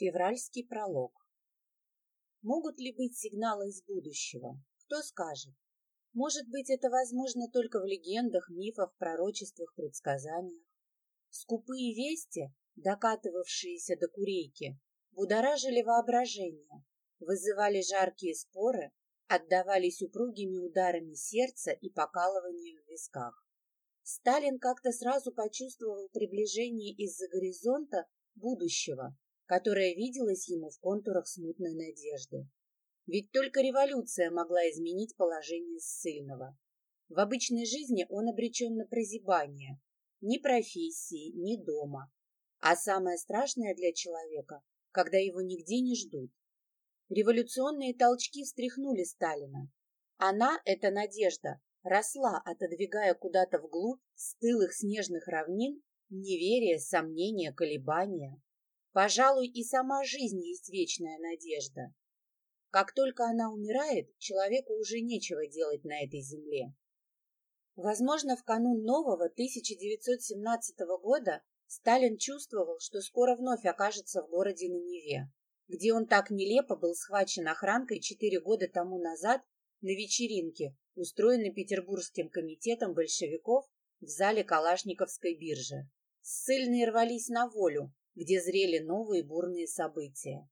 Февральский пролог. Могут ли быть сигналы из будущего? Кто скажет? Может быть, это возможно только в легендах, мифах, пророчествах, предсказаниях. Скупые вести, докатывавшиеся до курейки, будоражили воображение, вызывали жаркие споры, отдавались упругими ударами сердца и покалыванием в висках. Сталин как-то сразу почувствовал приближение из-за горизонта будущего, которая виделась ему в контурах смутной надежды. Ведь только революция могла изменить положение ссыльного. В обычной жизни он обречен на прозябание. Ни профессии, ни дома. А самое страшное для человека, когда его нигде не ждут. Революционные толчки встряхнули Сталина. Она, эта надежда, росла, отодвигая куда-то вглубь стылых снежных равнин неверие, сомнения, колебания. Пожалуй, и сама жизнь есть вечная надежда. Как только она умирает, человеку уже нечего делать на этой земле. Возможно, в канун нового 1917 года Сталин чувствовал, что скоро вновь окажется в городе на Неве, где он так нелепо был схвачен охранкой четыре года тому назад на вечеринке, устроенной Петербургским комитетом большевиков в зале Калашниковской биржи. Ссыльные рвались на волю, где зрели новые бурные события.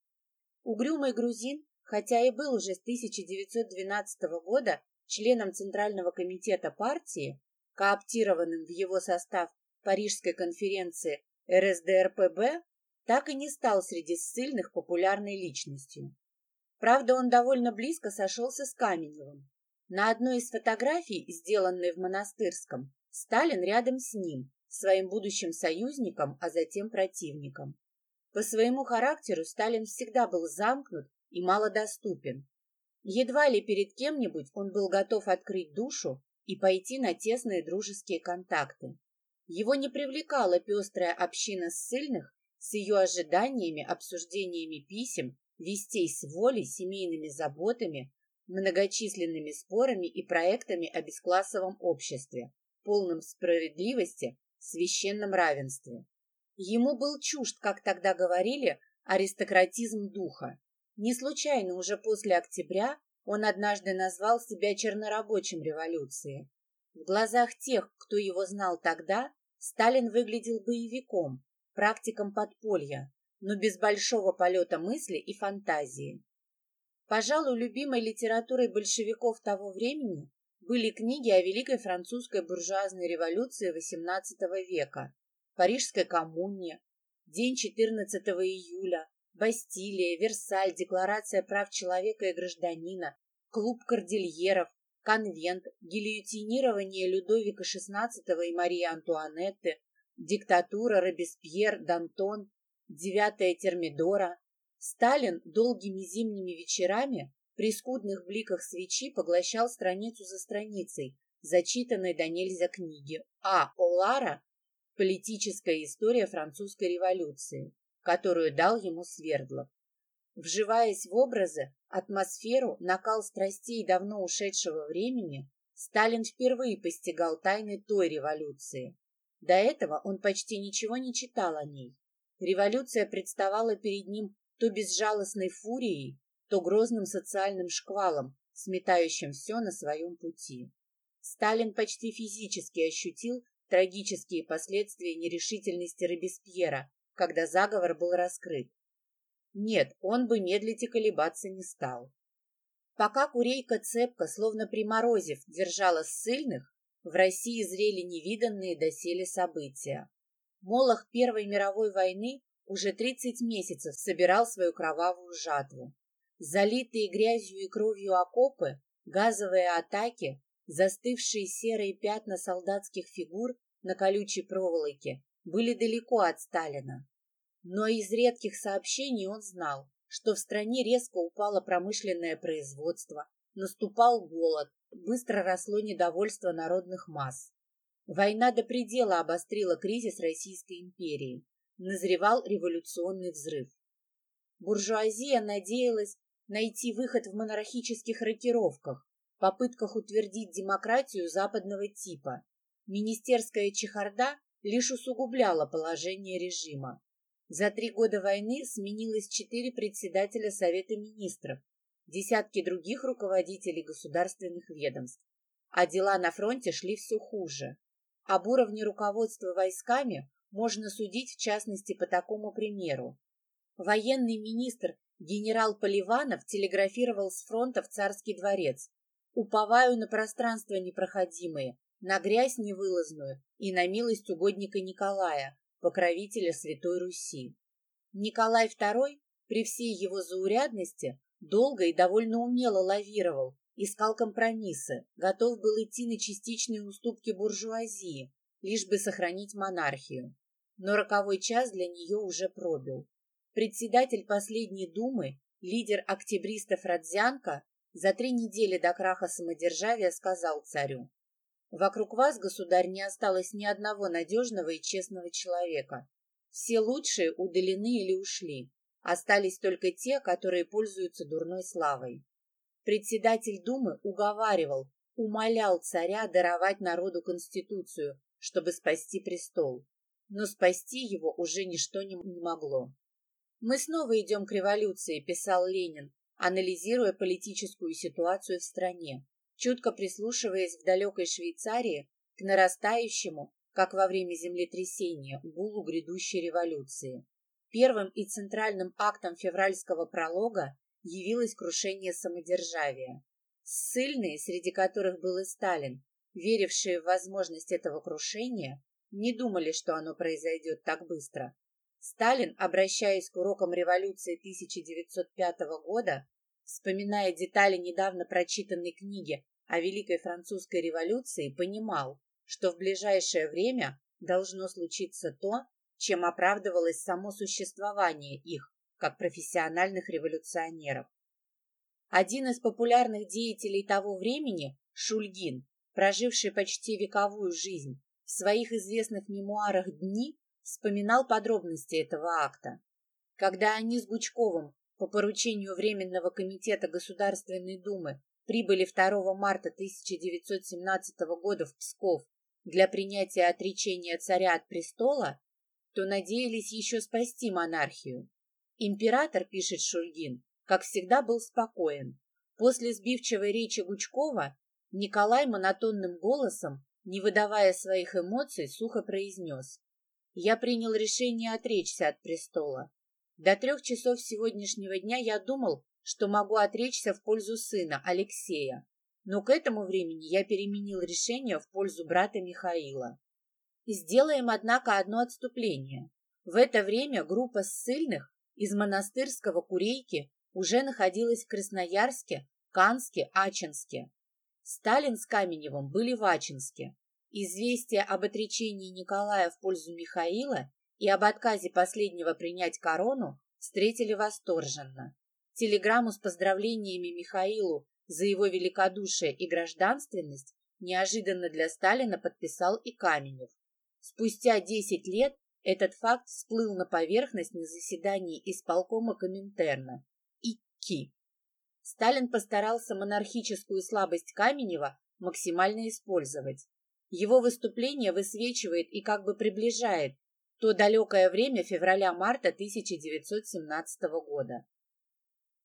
Угрюмый грузин, хотя и был уже с 1912 года членом Центрального комитета партии, кооптированным в его состав Парижской конференции РСДРПБ, так и не стал среди ссыльных популярной личностью. Правда, он довольно близко сошелся с Каменевым. На одной из фотографий, сделанной в Монастырском, Сталин рядом с ним, своим будущим союзником, а затем противником. По своему характеру Сталин всегда был замкнут и малодоступен. Едва ли перед кем-нибудь он был готов открыть душу и пойти на тесные дружеские контакты. Его не привлекала пестрая община ссыльных с ее ожиданиями, обсуждениями писем, вестей с волей, семейными заботами, многочисленными спорами и проектами о бесклассовом обществе, полном справедливости священном равенстве. Ему был чужд, как тогда говорили, аристократизм духа. Не случайно уже после октября он однажды назвал себя чернорабочим революции. В глазах тех, кто его знал тогда, Сталин выглядел боевиком, практиком подполья, но без большого полета мысли и фантазии. Пожалуй, любимой литературой большевиков того времени были книги о Великой французской буржуазной революции XVIII века, Парижской коммуне, День 14 июля, Бастилия, Версаль, Декларация прав человека и гражданина, Клуб кордильеров, Конвент, гильотинирование Людовика XVI и Марии Антуанетты, диктатура Робеспьер, Дантон, девятая Термидора. Сталин долгими зимними вечерами при скудных бликах свечи поглощал страницу за страницей, зачитанной до нельзя книги А. Олара «Политическая история французской революции», которую дал ему Свердлов. Вживаясь в образы, атмосферу, накал страстей давно ушедшего времени, Сталин впервые постигал тайны той революции. До этого он почти ничего не читал о ней. Революция представала перед ним то безжалостной фурией, то грозным социальным шквалом, сметающим все на своем пути. Сталин почти физически ощутил трагические последствия нерешительности Робеспьера, когда заговор был раскрыт. Нет, он бы медлить и колебаться не стал. Пока курейка цепка, словно приморозив, держала ссыльных, в России зрели невиданные доселе события. Молох Первой мировой войны уже 30 месяцев собирал свою кровавую жатву. Залитые грязью и кровью окопы, газовые атаки, застывшие серые пятна солдатских фигур на колючей проволоке были далеко от Сталина. Но из редких сообщений он знал, что в стране резко упало промышленное производство, наступал голод, быстро росло недовольство народных масс. Война до предела обострила кризис Российской империи. Назревал революционный взрыв. Буржуазия надеялась найти выход в монархических рокировках, попытках утвердить демократию западного типа. Министерская чехарда лишь усугубляла положение режима. За три года войны сменилось четыре председателя Совета министров, десятки других руководителей государственных ведомств. А дела на фронте шли все хуже. Об уровне руководства войсками можно судить в частности по такому примеру. Военный министр генерал Поливанов телеграфировал с фронта в царский дворец. «Уповаю на пространство непроходимые, на грязь невылазную и на милость угодника Николая, покровителя Святой Руси». Николай II при всей его заурядности долго и довольно умело лавировал, искал компромиссы, готов был идти на частичные уступки буржуазии, лишь бы сохранить монархию. Но роковой час для нее уже пробил. Председатель последней думы, лидер октябристов Родзянко, за три недели до краха самодержавия сказал царю, «Вокруг вас, государь, не осталось ни одного надежного и честного человека. Все лучшие удалены или ушли. Остались только те, которые пользуются дурной славой. Председатель Думы уговаривал, умолял царя даровать народу Конституцию, чтобы спасти престол. Но спасти его уже ничто не могло. «Мы снова идем к революции», – писал Ленин, анализируя политическую ситуацию в стране, чутко прислушиваясь в далекой Швейцарии к нарастающему, как во время землетрясения, гулу грядущей революции. Первым и центральным актом февральского пролога явилось крушение самодержавия. Ссыльные, среди которых был и Сталин, верившие в возможность этого крушения, не думали, что оно произойдет так быстро. Сталин, обращаясь к урокам революции 1905 года, вспоминая детали недавно прочитанной книги о Великой Французской революции, понимал, что в ближайшее время должно случиться то, чем оправдывалось само существование их, как профессиональных революционеров. Один из популярных деятелей того времени, Шульгин, проживший почти вековую жизнь, в своих известных мемуарах «Дни» вспоминал подробности этого акта. Когда они с Гучковым по поручению Временного комитета Государственной Думы прибыли 2 марта 1917 года в Псков для принятия отречения царя от престола, то надеялись еще спасти монархию. Император, пишет Шульгин, как всегда был спокоен. После сбивчивой речи Гучкова Николай монотонным голосом, не выдавая своих эмоций, сухо произнес. «Я принял решение отречься от престола. До трех часов сегодняшнего дня я думал, что могу отречься в пользу сына, Алексея. Но к этому времени я переменил решение в пользу брата Михаила. Сделаем, однако, одно отступление. В это время группа ссыльных из монастырского Курейки уже находилась в Красноярске, Канске, Ачинске. Сталин с Каменевым были в Ачинске. Известие об отречении Николая в пользу Михаила и об отказе последнего принять корону встретили восторженно. Телеграмму с поздравлениями Михаилу за его великодушие и гражданственность неожиданно для Сталина подписал и Каменев. Спустя 10 лет этот факт всплыл на поверхность на заседании исполкома Коминтерна. ИКИ. Сталин постарался монархическую слабость Каменева максимально использовать. Его выступление высвечивает и как бы приближает то далекое время февраля-марта 1917 года.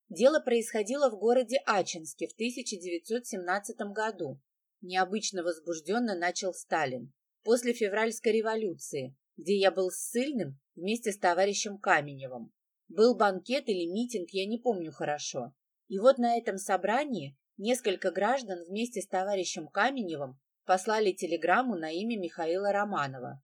Дело происходило в городе Ачинске в 1917 году. Необычно возбужденно начал Сталин. После февральской революции, где я был ссыльным вместе с товарищем Каменевым. Был банкет или митинг, я не помню хорошо. И вот на этом собрании несколько граждан вместе с товарищем Каменевым послали телеграмму на имя Михаила Романова.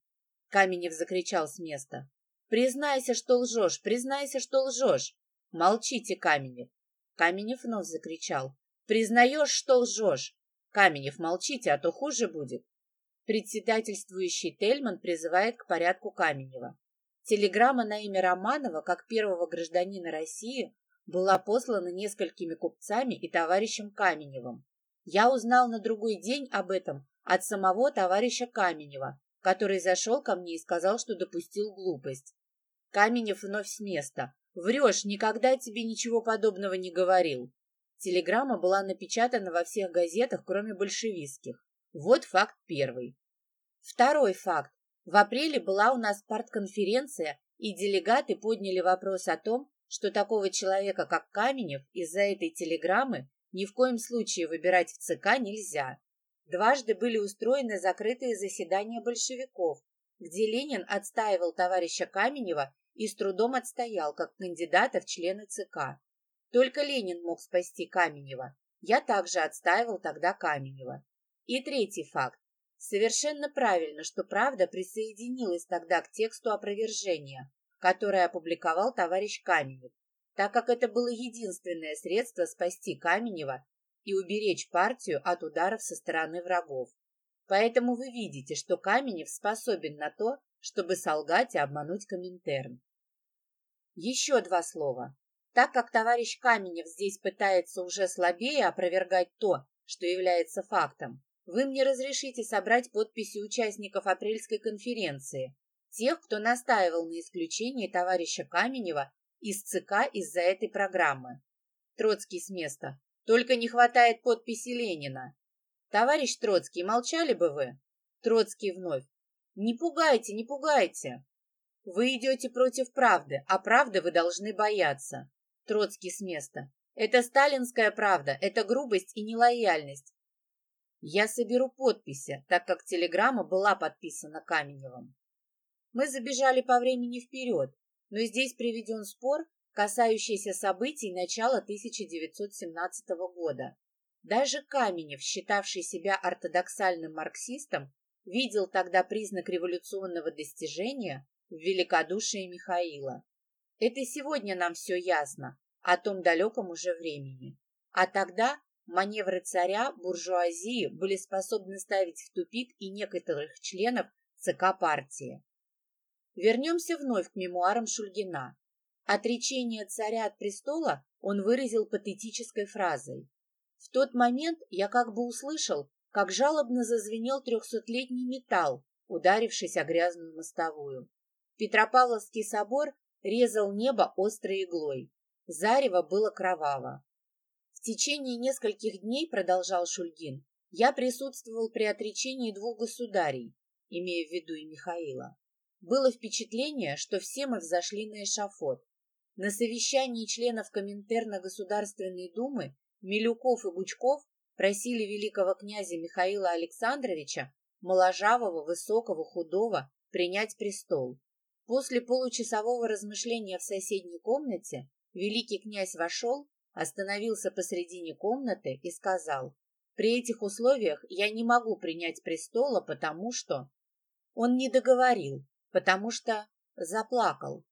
Каменев закричал с места. «Признайся, что лжешь! Признайся, что лжешь!» «Молчите, Каменев!» Каменев вновь закричал. «Признаешь, что лжешь!» «Каменев, молчите, а то хуже будет!» Председательствующий Тельман призывает к порядку Каменева. Телеграмма на имя Романова, как первого гражданина России, была послана несколькими купцами и товарищем Каменевым. Я узнал на другой день об этом от самого товарища Каменева, который зашел ко мне и сказал, что допустил глупость. Каменев вновь с места. «Врешь, никогда тебе ничего подобного не говорил». Телеграмма была напечатана во всех газетах, кроме большевистских. Вот факт первый. Второй факт. В апреле была у нас партконференция И делегаты подняли вопрос о том, что такого человека, как Каменев, из-за этой телеграммы ни в коем случае выбирать в ЦК нельзя. Дважды были устроены закрытые заседания большевиков, где Ленин отстаивал товарища Каменева и с трудом отстоял как кандидата в члены ЦК. Только Ленин мог спасти Каменева. Я также отстаивал тогда Каменева. И третий факт. Совершенно правильно, что «Правда» присоединилась тогда к тексту опровержения, которое опубликовал товарищ Каменев, так как это было единственное средство спасти Каменева и уберечь партию от ударов со стороны врагов. Поэтому вы видите, что Каменев способен на то, чтобы солгать и обмануть Коминтерн. Еще два слова. Так как товарищ Каменев здесь пытается уже слабее опровергать то, что является фактом, вы мне разрешите собрать подписи участников апрельской конференции, тех, кто настаивал на исключении товарища Каменева из ЦК из-за этой программы. Троцкий с места. Только не хватает подписи Ленина. Товарищ Троцкий, молчали бы вы? Троцкий вновь. Не пугайте, не пугайте. Вы идете против правды, а правды вы должны бояться. Троцкий с места. Это сталинская правда, это грубость и нелояльность. Я соберу подписи, так как телеграмма была подписана Каменевым. Мы забежали по времени вперед, но здесь приведен спор, касающийся событий начала 1917 года. Даже Каменев, считавший себя ортодоксальным марксистом, видел тогда признак революционного достижения в великодушии Михаила. Это сегодня нам все ясно, о том далеком уже времени. А тогда маневры царя буржуазии были способны ставить в тупик и некоторых членов ЦК партии. Вернемся вновь к мемуарам Шульгина. Отречение царя от престола он выразил патетической фразой в тот момент я как бы услышал, как жалобно зазвенел трехсотлетний металл, ударившись о грязную мостовую. Петропавловский собор резал небо острой иглой. Зарево было кроваво. В течение нескольких дней, продолжал Шульгин, я присутствовал при отречении двух государей, имея в виду и Михаила. Было впечатление, что все мы взошли на эшафот. На совещании членов Коминтерна Государственной Думы Милюков и Бучков просили великого князя Михаила Александровича, моложавого, высокого, худого, принять престол. После получасового размышления в соседней комнате великий князь вошел, остановился посредине комнаты и сказал, «При этих условиях я не могу принять престола, потому что...» Он не договорил, потому что заплакал.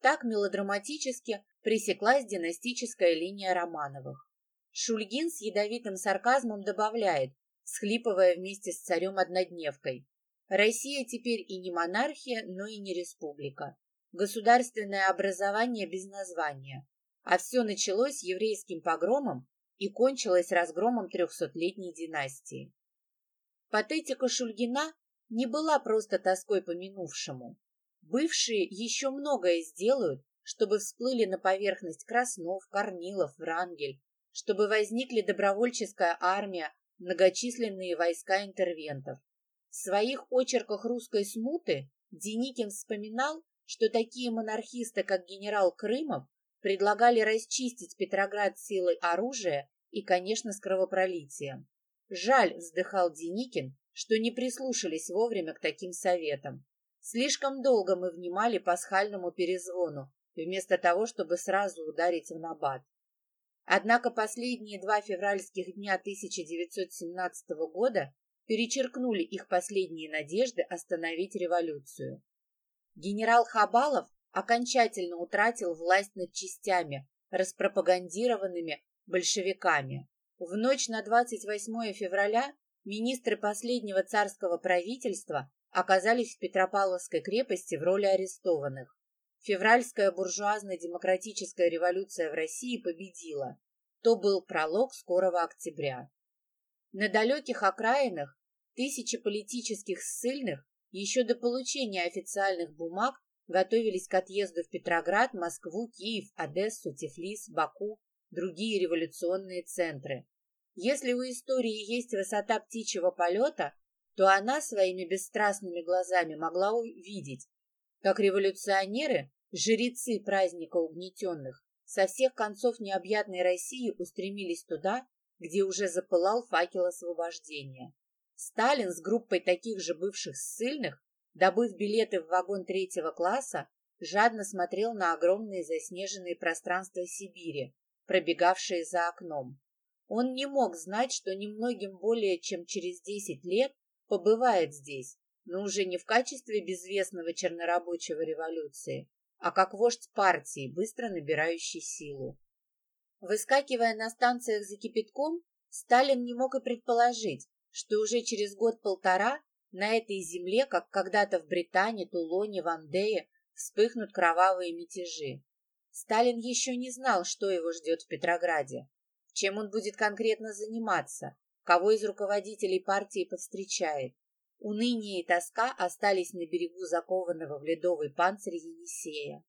Так мелодраматически пресеклась династическая линия Романовых. Шульгин с ядовитым сарказмом добавляет, схлипывая вместе с царем-однодневкой. Россия теперь и не монархия, но и не республика. Государственное образование без названия. А все началось еврейским погромом и кончилось разгромом трехсотлетней династии. Патетика Шульгина не была просто тоской по минувшему. Бывшие еще многое сделают, чтобы всплыли на поверхность Краснов, Корнилов, Врангель, чтобы возникли добровольческая армия, многочисленные войска интервентов. В своих очерках русской смуты Деникин вспоминал, что такие монархисты, как генерал Крымов, предлагали расчистить Петроград силой оружия и, конечно, с кровопролитием. Жаль, вздыхал Деникин, что не прислушались вовремя к таким советам. Слишком долго мы внимали пасхальному перезвону, вместо того, чтобы сразу ударить в набат. Однако последние два февральских дня 1917 года перечеркнули их последние надежды остановить революцию. Генерал Хабалов окончательно утратил власть над частями, распропагандированными большевиками. В ночь на 28 февраля министры последнего царского правительства оказались в Петропавловской крепости в роли арестованных. Февральская буржуазно-демократическая революция в России победила. То был пролог скорого октября. На далеких окраинах тысячи политических ссыльных еще до получения официальных бумаг готовились к отъезду в Петроград, Москву, Киев, Одессу, Тифлис, Баку, другие революционные центры. Если у истории есть высота птичьего полета, то она своими бесстрастными глазами могла увидеть, как революционеры, жрецы праздника угнетенных, со всех концов необъятной России устремились туда, где уже запылал факел освобождения. Сталин с группой таких же бывших ссыльных, добыв билеты в вагон третьего класса, жадно смотрел на огромные заснеженные пространства Сибири, пробегавшие за окном. Он не мог знать, что немногим более чем через десять лет побывает здесь, но уже не в качестве безвестного чернорабочего революции, а как вождь партии, быстро набирающий силу. Выскакивая на станциях за кипятком, Сталин не мог и предположить, что уже через год-полтора на этой земле, как когда-то в Британии, Тулоне, Вандее, вспыхнут кровавые мятежи. Сталин еще не знал, что его ждет в Петрограде, чем он будет конкретно заниматься, кого из руководителей партии повстречает. Уныние и тоска остались на берегу закованного в ледовый панцирь Енисея.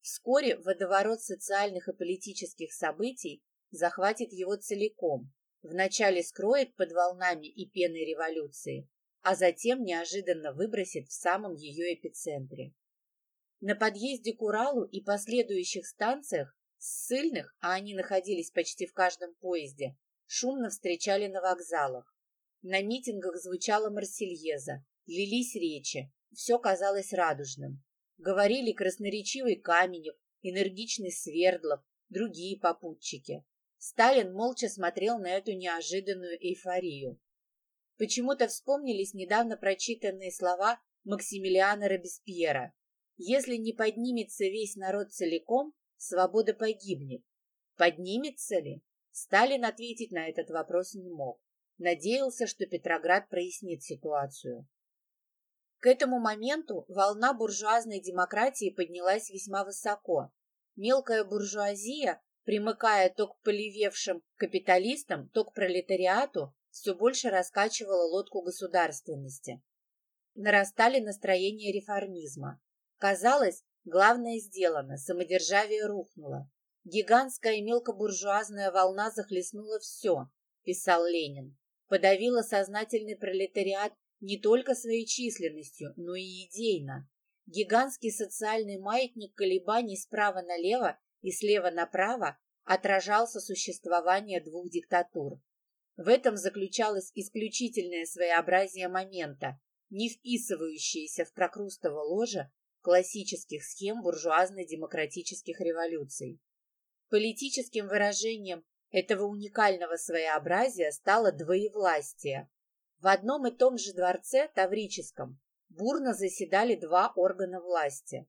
Вскоре водоворот социальных и политических событий захватит его целиком, вначале скроет под волнами и пеной революции, а затем неожиданно выбросит в самом ее эпицентре. На подъезде к Уралу и последующих станциях ссыльных, а они находились почти в каждом поезде, шумно встречали на вокзалах. На митингах звучала Марсельеза, лились речи, все казалось радужным. Говорили красноречивый Каменев, энергичный Свердлов, другие попутчики. Сталин молча смотрел на эту неожиданную эйфорию. Почему-то вспомнились недавно прочитанные слова Максимилиана Робеспьера. «Если не поднимется весь народ целиком, свобода погибнет». Поднимется ли? Сталин ответить на этот вопрос не мог надеялся, что Петроград прояснит ситуацию. К этому моменту волна буржуазной демократии поднялась весьма высоко. Мелкая буржуазия, примыкая то к полевевшим капиталистам, то к пролетариату, все больше раскачивала лодку государственности. Нарастали настроения реформизма. Казалось, главное сделано, самодержавие рухнуло. Гигантская мелкобуржуазная волна захлестнула все, писал Ленин подавила сознательный пролетариат не только своей численностью, но и идейно. Гигантский социальный маятник колебаний справа налево и слева направо отражался существование двух диктатур. В этом заключалось исключительное своеобразие момента, не вписывающееся в прокрустово ложе классических схем буржуазно-демократических революций. Политическим выражением этого уникального своеобразия стало двоевластие. В одном и том же дворце, Таврическом, бурно заседали два органа власти.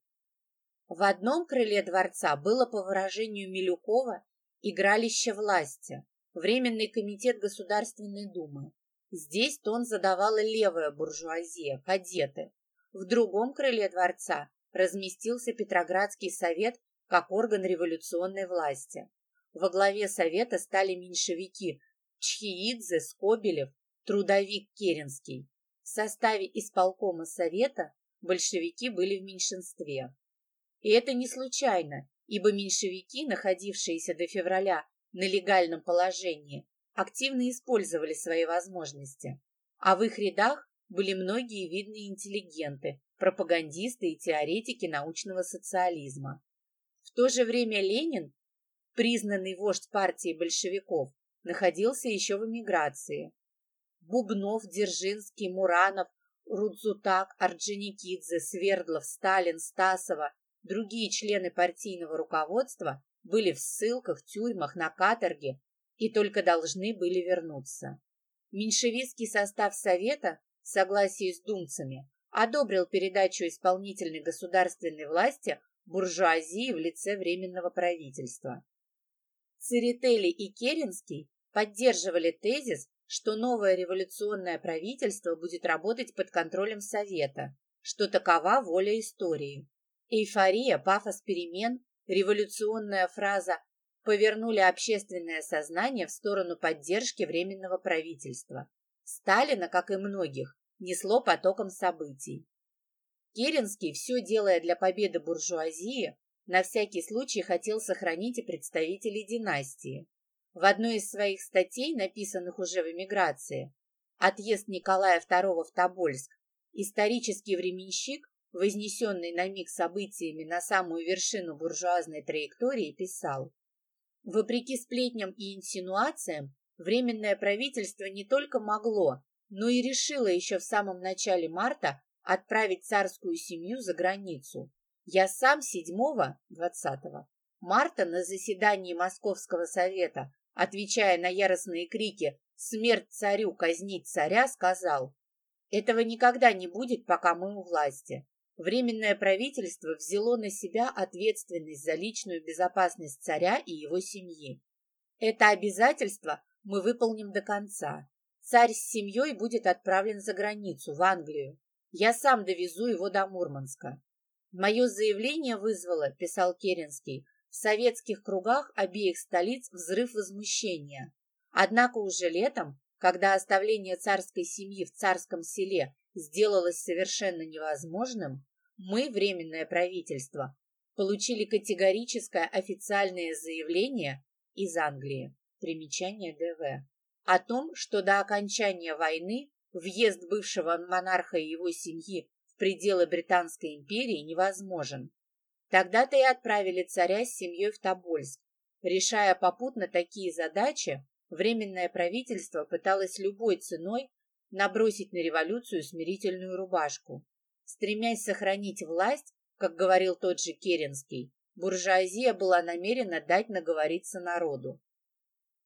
В одном крыле дворца было, по выражению Милюкова, игралище власти, Временный комитет Государственной Думы. Здесь тон задавала левая буржуазия, кадеты. В другом крыле дворца разместился Петроградский совет как орган революционной власти. Во главе совета стали меньшевики Чхиидзе, Скобелев, трудовик Керенский. В составе исполкома совета большевики были в меньшинстве. И это не случайно, ибо меньшевики, находившиеся до февраля на легальном положении, активно использовали свои возможности, а в их рядах были многие видные интеллигенты, пропагандисты и теоретики научного социализма. В то же время Ленин признанный вождь партии большевиков, находился еще в эмиграции. Бубнов, Дзержинский, Муранов, Рудзутак, Орджоникидзе, Свердлов, Сталин, Стасова, другие члены партийного руководства были в ссылках, тюрьмах, на каторге и только должны были вернуться. Меньшевистский состав Совета, в с думцами, одобрил передачу исполнительной государственной власти буржуазии в лице Временного правительства. Церетели и Керенский поддерживали тезис, что новое революционное правительство будет работать под контролем Совета, что такова воля истории. Эйфория, пафос перемен, революционная фраза повернули общественное сознание в сторону поддержки Временного правительства. Сталина, как и многих, несло потоком событий. Керенский, все делая для победы буржуазии, на всякий случай хотел сохранить и представителей династии. В одной из своих статей, написанных уже в эмиграции, «Отъезд Николая II в Тобольск», исторический временщик вознесенный на миг событиями на самую вершину буржуазной траектории, писал Вопреки сплетням и инсинуациям, Временное правительство не только могло, но и решило еще в самом начале марта отправить царскую семью за границу. Я сам 7-20 марта на заседании Московского совета, отвечая на яростные крики «Смерть царю! Казнить царя!», сказал «Этого никогда не будет, пока мы у власти. Временное правительство взяло на себя ответственность за личную безопасность царя и его семьи. Это обязательство мы выполним до конца. Царь с семьей будет отправлен за границу, в Англию. Я сам довезу его до Мурманска. Мое заявление вызвало, писал Керенский, в советских кругах обеих столиц взрыв возмущения. Однако уже летом, когда оставление царской семьи в царском селе сделалось совершенно невозможным, мы, Временное правительство, получили категорическое официальное заявление из Англии. Примечание ДВ. О том, что до окончания войны въезд бывшего монарха и его семьи в пределы Британской империи невозможен. Тогда-то и отправили царя с семьей в Тобольск. Решая попутно такие задачи, Временное правительство пыталось любой ценой набросить на революцию смирительную рубашку. Стремясь сохранить власть, как говорил тот же Керенский, буржуазия была намерена дать наговориться народу.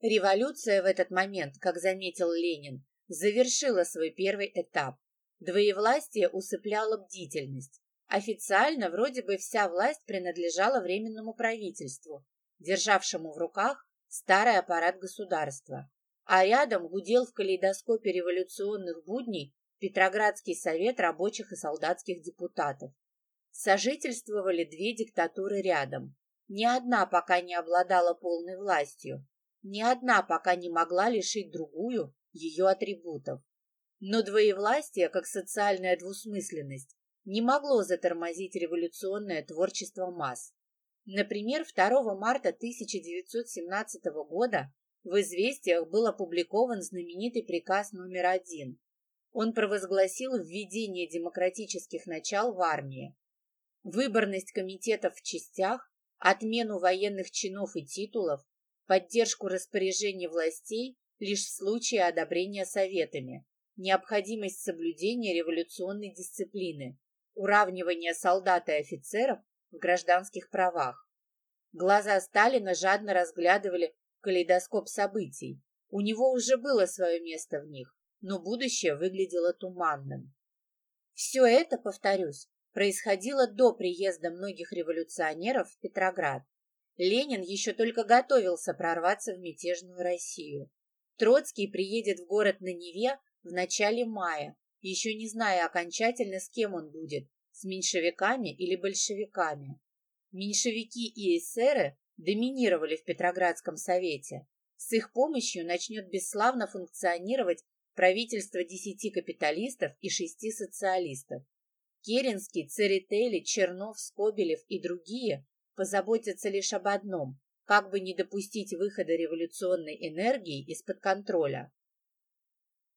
Революция в этот момент, как заметил Ленин, завершила свой первый этап. Двоевластие усыпляло бдительность. Официально вроде бы вся власть принадлежала Временному правительству, державшему в руках старый аппарат государства. А рядом гудел в калейдоскопе революционных будней Петроградский совет рабочих и солдатских депутатов. Сожительствовали две диктатуры рядом. Ни одна пока не обладала полной властью, ни одна пока не могла лишить другую ее атрибутов. Но двоевластие, как социальная двусмысленность, не могло затормозить революционное творчество масс. Например, 2 марта 1917 года в «Известиях» был опубликован знаменитый приказ номер один. Он провозгласил введение демократических начал в армии, выборность комитетов в частях, отмену военных чинов и титулов, поддержку распоряжений властей лишь в случае одобрения советами, необходимость соблюдения революционной дисциплины, уравнивания солдат и офицеров в гражданских правах. Глаза Сталина жадно разглядывали калейдоскоп событий. У него уже было свое место в них, но будущее выглядело туманным. Все это, повторюсь, происходило до приезда многих революционеров в Петроград. Ленин еще только готовился прорваться в мятежную Россию. Троцкий приедет в город на Неве в начале мая, еще не зная окончательно, с кем он будет, с меньшевиками или большевиками. Меньшевики и эсеры доминировали в Петроградском совете. С их помощью начнет бесславно функционировать правительство десяти капиталистов и шести социалистов. Керенский, Церетели, Чернов, Скобелев и другие позаботиться лишь об одном – как бы не допустить выхода революционной энергии из-под контроля.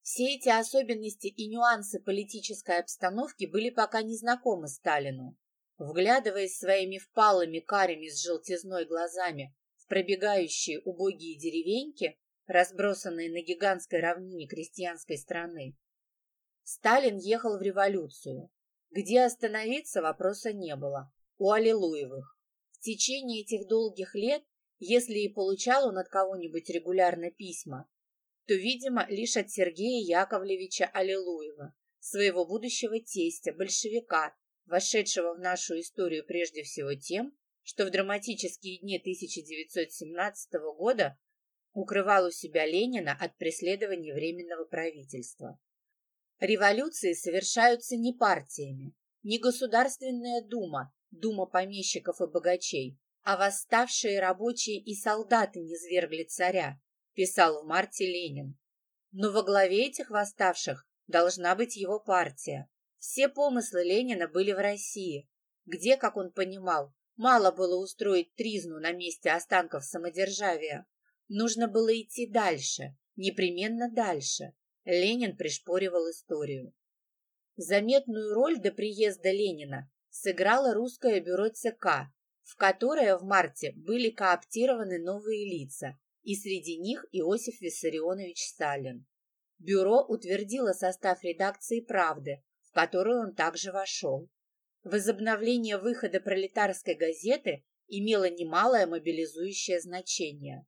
Все эти особенности и нюансы политической обстановки были пока незнакомы Сталину. Вглядываясь своими впалыми карими с желтизной глазами в пробегающие убогие деревеньки, разбросанные на гигантской равнине крестьянской страны, Сталин ехал в революцию. Где остановиться, вопроса не было. У Аллилуевых. В течение этих долгих лет, если и получал он от кого-нибудь регулярно письма, то, видимо, лишь от Сергея Яковлевича Аллилуева, своего будущего тестя, большевика, вошедшего в нашу историю прежде всего тем, что в драматические дни 1917 года укрывал у себя Ленина от преследования Временного правительства. Революции совершаются не партиями, не Государственная Дума, дума помещиков и богачей, а восставшие рабочие и солдаты не свергли царя, писал в марте Ленин. Но во главе этих восставших должна быть его партия. Все помыслы Ленина были в России, где, как он понимал, мало было устроить тризну на месте останков самодержавия. Нужно было идти дальше, непременно дальше. Ленин пришпоривал историю. Заметную роль до приезда Ленина сыграло русское бюро ЦК, в которое в марте были кооптированы новые лица, и среди них Иосиф Виссарионович Сталин. Бюро утвердило состав редакции «Правды», в которую он также вошел. Возобновление выхода пролетарской газеты имело немалое мобилизующее значение.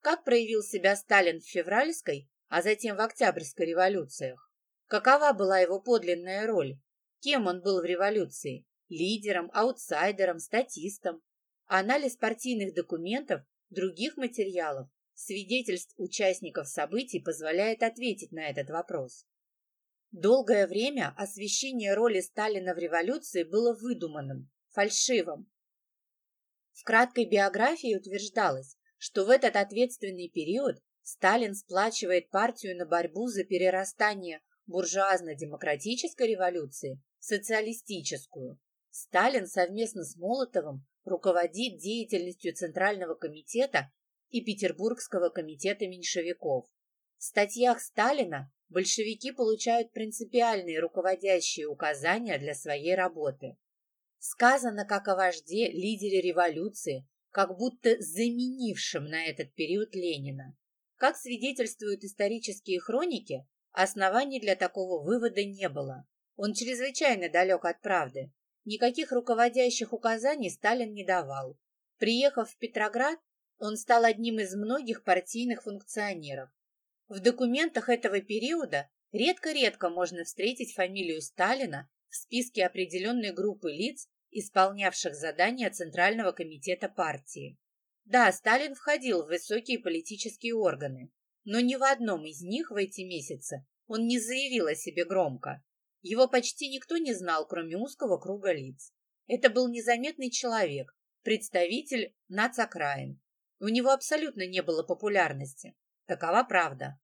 Как проявил себя Сталин в февральской, а затем в октябрьской революциях? Какова была его подлинная роль? Кем он был в революции? Лидером, аутсайдером, статистом? Анализ партийных документов, других материалов, свидетельств участников событий позволяет ответить на этот вопрос. Долгое время освещение роли Сталина в революции было выдуманным, фальшивым. В краткой биографии утверждалось, что в этот ответственный период Сталин сплачивает партию на борьбу за перерастание буржуазно-демократической революции социалистическую. Сталин совместно с Молотовым руководит деятельностью Центрального комитета и Петербургского комитета меньшевиков. В статьях Сталина большевики получают принципиальные руководящие указания для своей работы. Сказано как о вожде, лидере революции, как будто заменившем на этот период Ленина. Как свидетельствуют исторические хроники, оснований для такого вывода не было. Он чрезвычайно далек от правды. Никаких руководящих указаний Сталин не давал. Приехав в Петроград, он стал одним из многих партийных функционеров. В документах этого периода редко-редко можно встретить фамилию Сталина в списке определенной группы лиц, исполнявших задания Центрального комитета партии. Да, Сталин входил в высокие политические органы, но ни в одном из них в эти месяцы он не заявил о себе громко. Его почти никто не знал, кроме узкого круга лиц. Это был незаметный человек, представитель нацокраин. У него абсолютно не было популярности. Такова правда.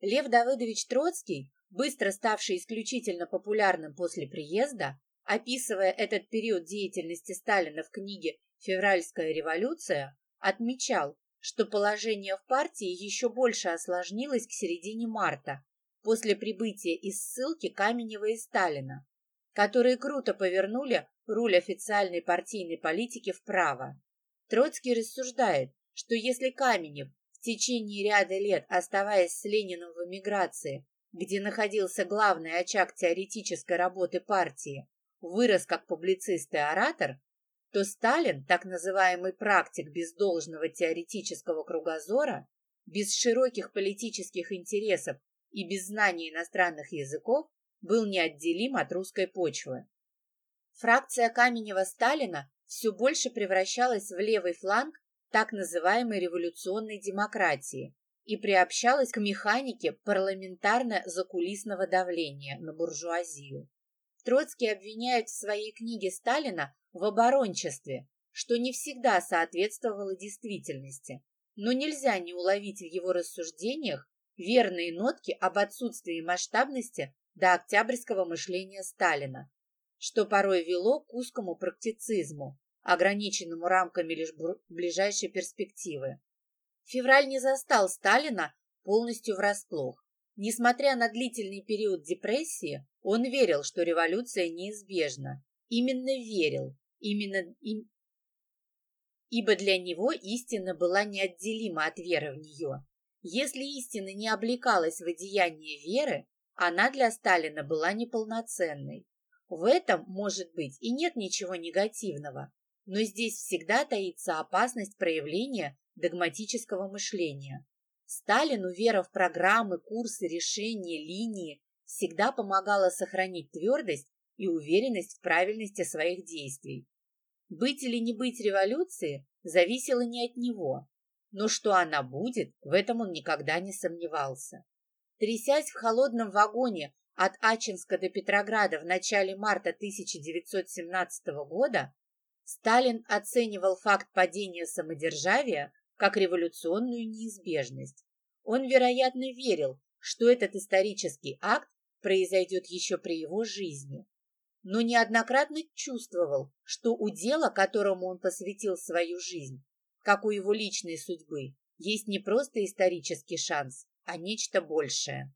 Лев Давыдович Троцкий, быстро ставший исключительно популярным после приезда, описывая этот период деятельности Сталина в книге «Февральская революция», отмечал, что положение в партии еще больше осложнилось к середине марта, после прибытия из ссылки Каменева и Сталина, которые круто повернули руль официальной партийной политики вправо. Троцкий рассуждает, что если Каменев в течение ряда лет, оставаясь с Лениным в эмиграции, где находился главный очаг теоретической работы партии, вырос как публицист и оратор, то Сталин, так называемый практик без должного теоретического кругозора, без широких политических интересов и без знания иностранных языков, был неотделим от русской почвы. Фракция Каменева-Сталина все больше превращалась в левый фланг так называемой революционной демократии и приобщалась к механике парламентарно-закулисного давления на буржуазию. Троцкий обвиняет в своей книге Сталина в оборончестве, что не всегда соответствовало действительности, но нельзя не уловить в его рассуждениях верные нотки об отсутствии масштабности до октябрьского мышления Сталина, что порой вело к узкому практицизму, ограниченному рамками лишь ближайшей перспективы. Февраль не застал Сталина полностью врасплох. Несмотря на длительный период депрессии, он верил, что революция неизбежна. Именно верил, именно им... ибо для него истина была неотделима от веры в нее. Если истина не облекалась в одеяние веры, она для Сталина была неполноценной. В этом, может быть, и нет ничего негативного, но здесь всегда таится опасность проявления догматического мышления. Сталину вера в программы, курсы, решения, линии всегда помогала сохранить твердость и уверенность в правильности своих действий. Быть или не быть революции зависело не от него, но что она будет, в этом он никогда не сомневался. Трясясь в холодном вагоне от Ачинска до Петрограда в начале марта 1917 года, Сталин оценивал факт падения самодержавия как революционную неизбежность. Он, вероятно, верил, что этот исторический акт произойдет еще при его жизни, но неоднократно чувствовал, что у дела, которому он посвятил свою жизнь, как у его личной судьбы, есть не просто исторический шанс, а нечто большее.